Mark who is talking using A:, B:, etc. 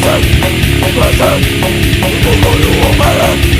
A: Bastard, bastard, bastard, bastard,